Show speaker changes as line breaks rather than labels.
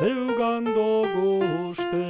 zeugan dugu uste.